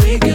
We Rico